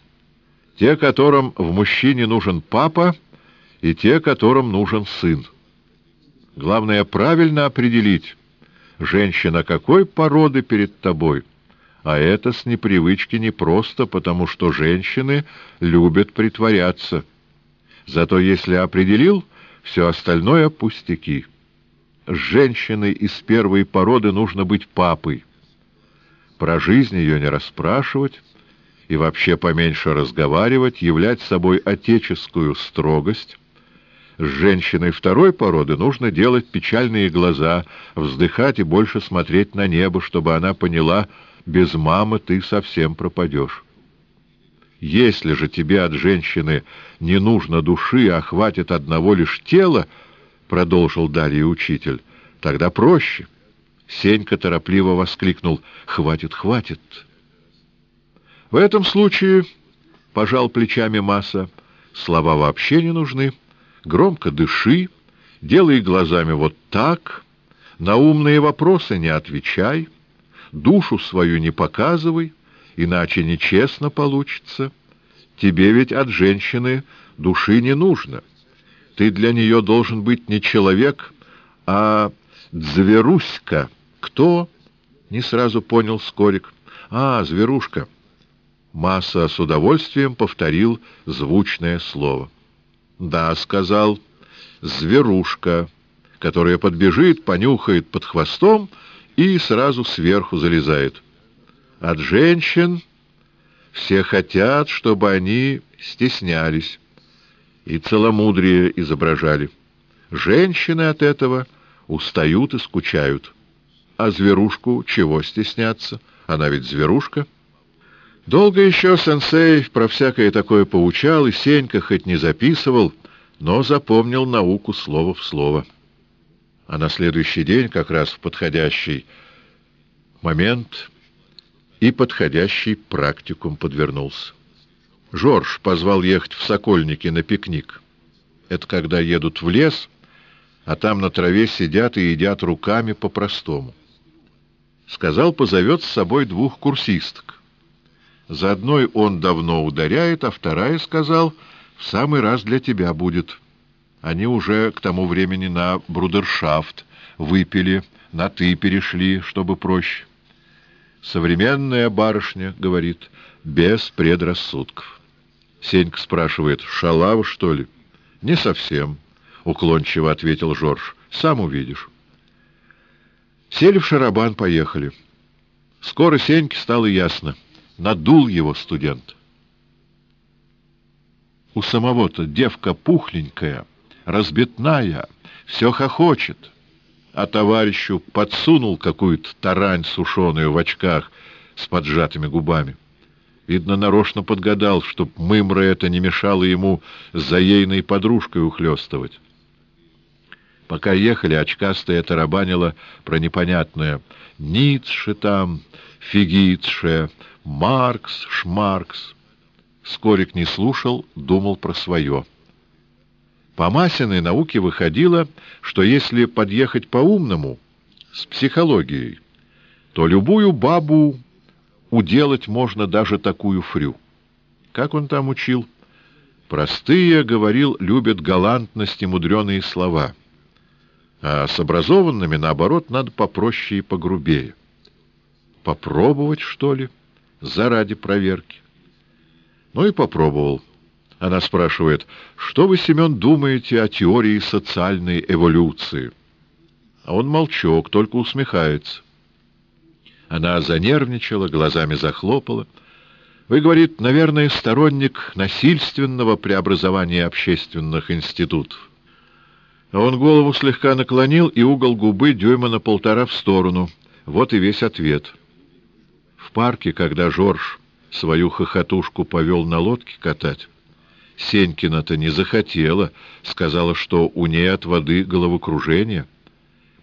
«Те, которым в мужчине нужен папа, и те, которым нужен сын. Главное правильно определить, женщина какой породы перед тобой». А это с непривычки непросто, потому что женщины любят притворяться. Зато если определил, все остальное — пустяки. С женщиной из первой породы нужно быть папой. Про жизнь ее не расспрашивать и вообще поменьше разговаривать, являть собой отеческую строгость. С женщиной второй породы нужно делать печальные глаза, вздыхать и больше смотреть на небо, чтобы она поняла, без мамы ты совсем пропадешь. Если же тебе от женщины не нужно души, а хватит одного лишь тела, — продолжил далее учитель. — Тогда проще. Сенька торопливо воскликнул. — Хватит, хватит. В этом случае, — пожал плечами Масса, — слова вообще не нужны. Громко дыши, делай глазами вот так, на умные вопросы не отвечай, душу свою не показывай, иначе нечестно получится. Тебе ведь от женщины души не нужно. — ты для нее должен быть не человек, а зверуська. Кто? Не сразу понял Скорик. А, зверушка. Масса с удовольствием повторил звучное слово. Да, сказал, зверушка, которая подбежит, понюхает под хвостом и сразу сверху залезает. От женщин все хотят, чтобы они стеснялись и целомудрие изображали. Женщины от этого устают и скучают. А зверушку чего стесняться? Она ведь зверушка. Долго еще сенсей про всякое такое поучал, и Сенька хоть не записывал, но запомнил науку слово в слово. А на следующий день, как раз в подходящий момент, и подходящий практикум подвернулся. Жорж позвал ехать в Сокольники на пикник. Это когда едут в лес, а там на траве сидят и едят руками по-простому. Сказал, позовет с собой двух курсисток. За одной он давно ударяет, а вторая, сказал, в самый раз для тебя будет. Они уже к тому времени на брудершафт выпили, на «ты» перешли, чтобы проще. Современная барышня, говорит, без предрассудков. Сенька спрашивает, шалава, что ли? Не совсем, уклончиво ответил Жорж. Сам увидишь. Сели в шарабан, поехали. Скоро Сеньке стало ясно. Надул его студент. У самого-то девка пухленькая, разбитная, все хохочет. А товарищу подсунул какую-то тарань сушеную в очках с поджатыми губами. Видно, нарочно подгадал, чтоб мымра это не мешало ему за ейной подружкой ухлёстывать. Пока ехали, очкастая тарабанила про непонятное. Ницше там, Фигицше, Маркс, Шмаркс. Скорик не слушал, думал про свое. По Масиной науке выходило, что если подъехать по-умному, с психологией, то любую бабу уделать можно даже такую фрю. Как он там учил? Простые, говорил, любят галантность и мудреные слова. А с образованными, наоборот, надо попроще и погрубее. Попробовать, что ли, заради проверки? Ну и попробовал. Она спрашивает, что вы, Семен, думаете о теории социальной эволюции? А он молчок, только усмехается. Она занервничала, глазами захлопала. Вы, говорит, наверное, сторонник насильственного преобразования общественных институтов. Он голову слегка наклонил и угол губы дюйма на полтора в сторону. Вот и весь ответ. В парке, когда Жорж свою хохотушку повел на лодке катать, Сенькина-то не захотела, сказала, что у ней от воды головокружение.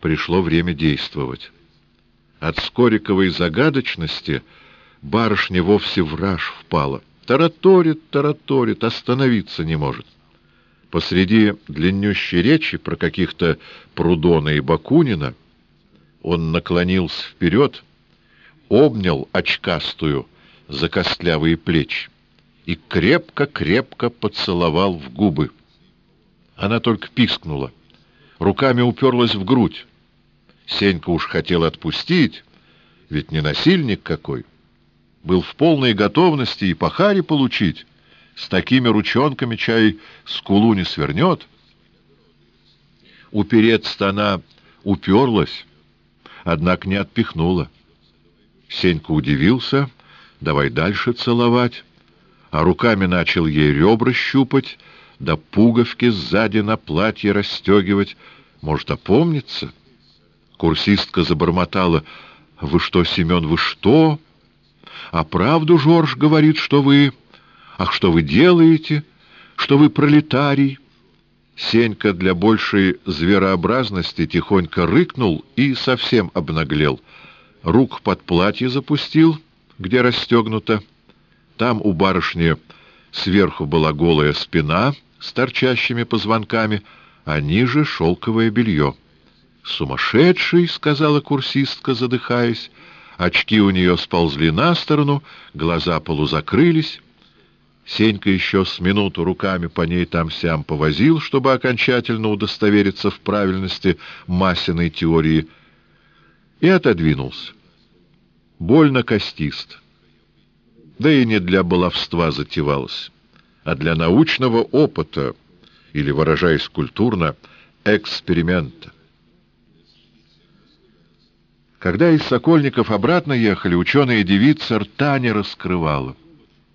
Пришло время действовать. От Скориковой загадочности барышня вовсе в раж впала. Тараторит, тараторит, остановиться не может. Посреди длиннющей речи про каких-то Прудона и Бакунина он наклонился вперед, обнял очкастую за костлявые плечи и крепко-крепко поцеловал в губы. Она только пискнула, руками уперлась в грудь. Сенька уж хотел отпустить, ведь не насильник какой. Был в полной готовности и по харе получить. С такими ручонками чай скулу не свернет. Упереться-то она уперлась, однако не отпихнула. Сенька удивился, давай дальше целовать, а руками начал ей ребра щупать, да пуговки сзади на платье расстегивать. Может, опомнится? Курсистка забормотала. «Вы что, Семен, вы что? А правду Жорж говорит, что вы... Ах, что вы делаете? Что вы пролетарий?» Сенька для большей зверообразности тихонько рыкнул и совсем обнаглел. Рук под платье запустил, где расстегнуто. Там у барышни сверху была голая спина с торчащими позвонками, а ниже шелковое белье. «Сумасшедший!» — сказала курсистка, задыхаясь. Очки у нее сползли на сторону, глаза полузакрылись. Сенька еще с минуту руками по ней там-сям повозил, чтобы окончательно удостовериться в правильности Масиной теории, и отодвинулся. Больно костист. Да и не для баловства затевалось, а для научного опыта, или, выражаясь культурно, эксперимента. Когда из Сокольников обратно ехали, ученая девица рта не раскрывала.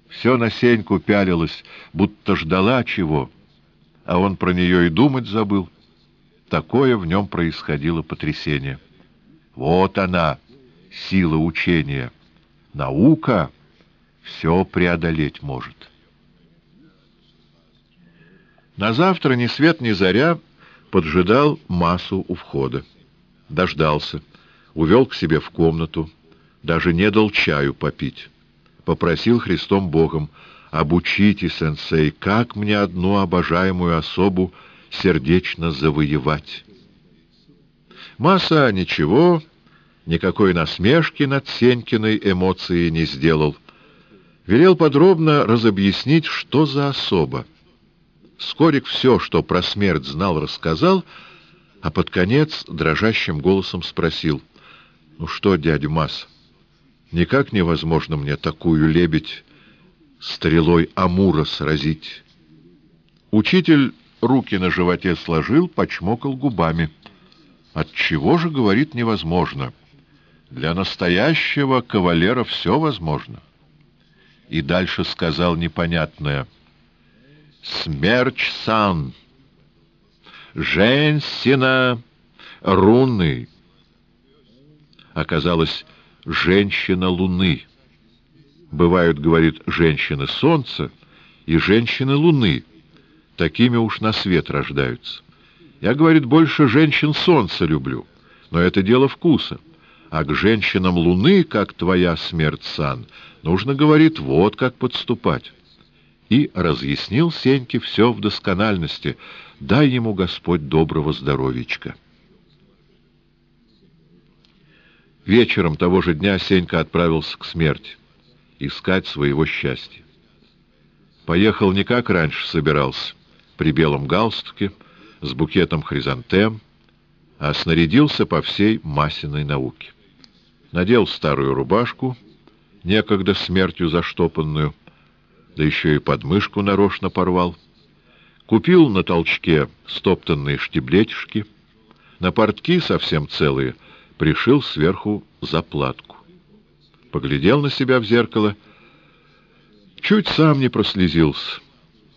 Все на Сеньку пялилась, будто ждала чего, а он про нее и думать забыл. Такое в нем происходило потрясение. Вот она, сила учения. Наука все преодолеть может. На завтра ни свет ни заря поджидал массу у входа. Дождался увел к себе в комнату, даже не дал чаю попить. Попросил Христом Богом, «Обучите, сенсей, как мне одну обожаемую особу сердечно завоевать». Масса ничего, никакой насмешки над Сенькиной эмоцией не сделал. Велел подробно разобъяснить, что за особа. Скорик все, что про смерть знал, рассказал, а под конец дрожащим голосом спросил — ну что, дядя Мас, Никак невозможно мне такую лебедь стрелой Амура сразить. Учитель руки на животе сложил, почмокал губами. От чего же, говорит, невозможно? Для настоящего кавалера все возможно. И дальше сказал непонятное. Смерч сан. Женщина руны. Оказалось, женщина луны. Бывают, говорит, женщины солнца и женщины луны. Такими уж на свет рождаются. Я, говорит, больше женщин солнца люблю, но это дело вкуса. А к женщинам луны, как твоя смерть, сан, нужно, говорит, вот как подступать. И разъяснил Сеньке все в доскональности. Дай ему Господь доброго здоровичка. Вечером того же дня Сенька отправился к смерти, искать своего счастья. Поехал не как раньше собирался, при белом галстуке, с букетом хризантем, а снарядился по всей Масиной науке. Надел старую рубашку, некогда смертью заштопанную, да еще и подмышку нарочно порвал. Купил на толчке стоптанные штиблетишки, на портки совсем целые — пришил сверху заплатку. Поглядел на себя в зеркало, чуть сам не прослезился.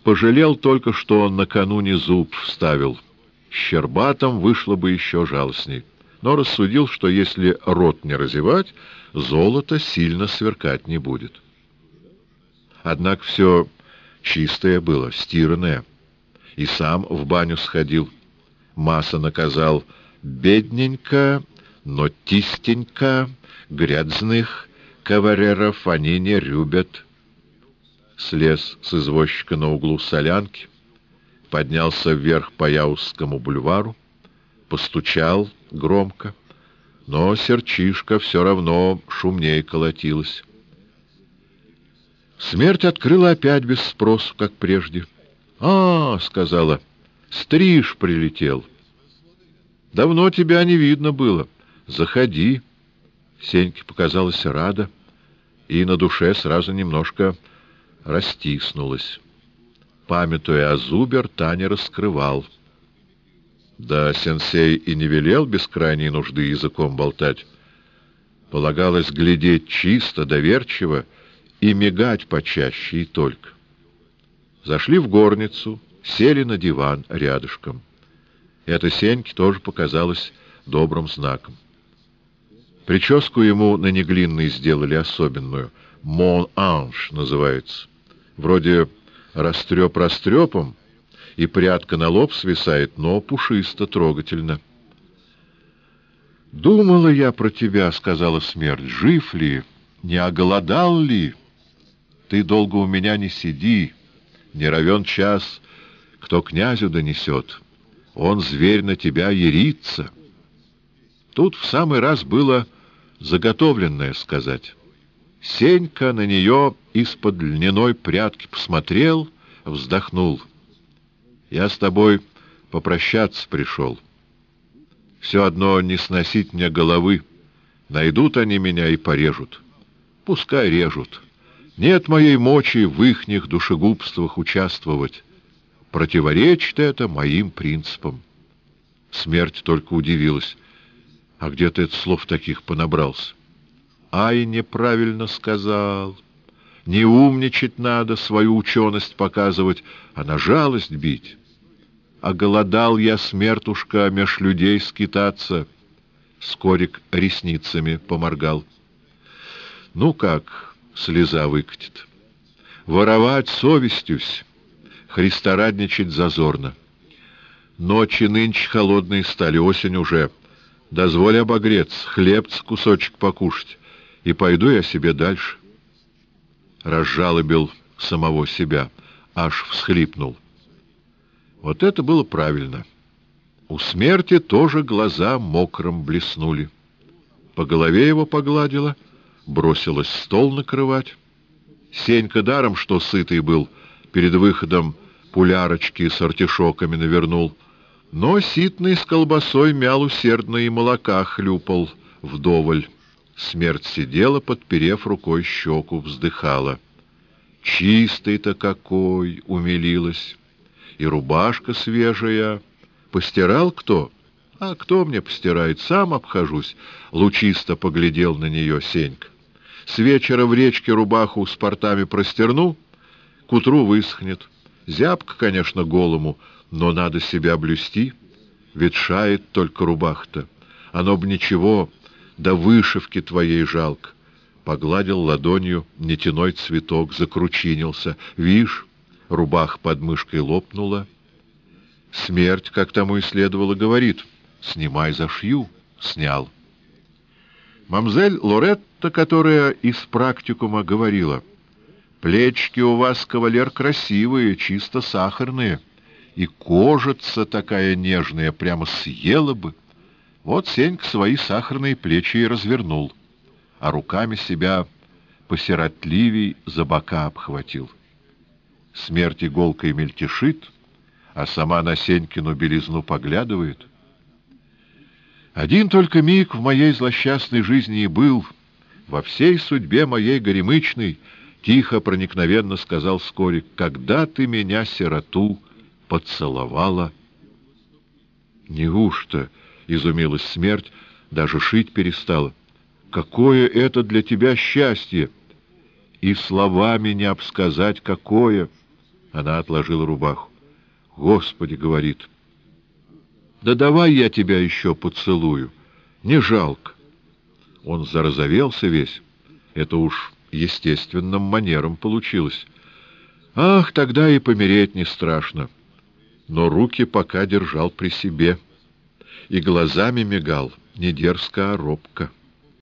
Пожалел только, что он накануне зуб вставил. Щербатом вышло бы еще жалостней. Но рассудил, что если рот не разевать, золото сильно сверкать не будет. Однако все чистое было, стиранное. И сам в баню сходил. Масса наказал «бедненько но тистенько грязных кавареров они не любят. Слез с извозчика на углу солянки, поднялся вверх по Яузскому бульвару, постучал громко, но серчишка все равно шумнее колотилась. Смерть открыла опять без спросу, как прежде. «А, — сказала, — стриж прилетел. Давно тебя не видно было». «Заходи!» Сеньке показалась рада, и на душе сразу немножко растиснулась. Памятуя о зубер, Таня раскрывал. Да сенсей и не велел без крайней нужды языком болтать. Полагалось глядеть чисто, доверчиво и мигать почаще и только. Зашли в горницу, сели на диван рядышком. Это Сеньке тоже показалось добрым знаком. Прическу ему на неглинной сделали особенную. «Мон Анж» называется. Вроде растреп растрепом, и прядка на лоб свисает, но пушисто, трогательно. «Думала я про тебя», — сказала смерть, — «жив ли, не оголодал ли? Ты долго у меня не сиди, не равен час, кто князю донесет. Он, зверь, на тебя ерится». Тут в самый раз было заготовленное сказать. Сенька на нее из-под льняной прятки посмотрел, вздохнул. «Я с тобой попрощаться пришел. Все одно не сносить мне головы. Найдут они меня и порежут. Пускай режут. Нет моей мочи в ихних душегубствах участвовать. Противоречит это моим принципам». Смерть только удивилась. А где ты это слов таких понабрался? Ай, неправильно сказал. Не умничать надо, свою ученость показывать, а на жалость бить. А голодал я, смертушка, меж людей скитаться. Скорик ресницами поморгал. Ну как, слеза выкатит. Воровать совестюсь, христорадничать зазорно. Ночи нынче холодные стали, осень уже — Дозволь обогреться, хлебц кусочек покушать, и пойду я себе дальше. Разжалобил самого себя, аж всхлипнул. Вот это было правильно. У смерти тоже глаза мокрым блеснули. По голове его погладила, бросилась стол накрывать. Сенька даром, что сытый был, перед выходом пулярочки с артишоками навернул — но ситный с колбасой мял усердно и молока хлюпал вдоволь. Смерть сидела, подперев рукой щеку, вздыхала. «Чистый-то какой!» — умилилась. «И рубашка свежая. Постирал кто?» «А кто мне постирает? Сам обхожусь», — лучисто поглядел на нее Сенька. «С вечера в речке рубаху с портами простерну, к утру высохнет. Зябко, конечно, голому, но надо себя блюсти. Ветшает только рубаха-то. Оно б ничего, да вышивки твоей жалко». Погладил ладонью нетяной цветок, закручинился. «Вишь, рубах под мышкой лопнула». Смерть, как тому и следовало, говорит — Снимай зашью. Снял. Мамзель Лоретта, которая из практикума говорила, «Плечки у вас, кавалер, красивые, чисто сахарные, и кожица такая нежная, прямо съела бы». Вот Сенька свои сахарные плечи и развернул, а руками себя посиротливей за бока обхватил. Смерть иголкой мельтешит, а сама на Сенькину белизну поглядывает — один только миг в моей злосчастной жизни и был, во всей судьбе моей горемычной, тихо, проникновенно сказал Скорик, когда ты меня, сироту, поцеловала. Неужто, — изумилась смерть, даже шить перестала, — какое это для тебя счастье! И словами не обсказать, какое! Она отложила рубаху. Господи, — говорит, — да давай я тебя еще поцелую. Не жалко. Он зарозовелся весь. Это уж естественным манером получилось. Ах, тогда и помереть не страшно. Но руки пока держал при себе. И глазами мигал, не дерзко, а робко.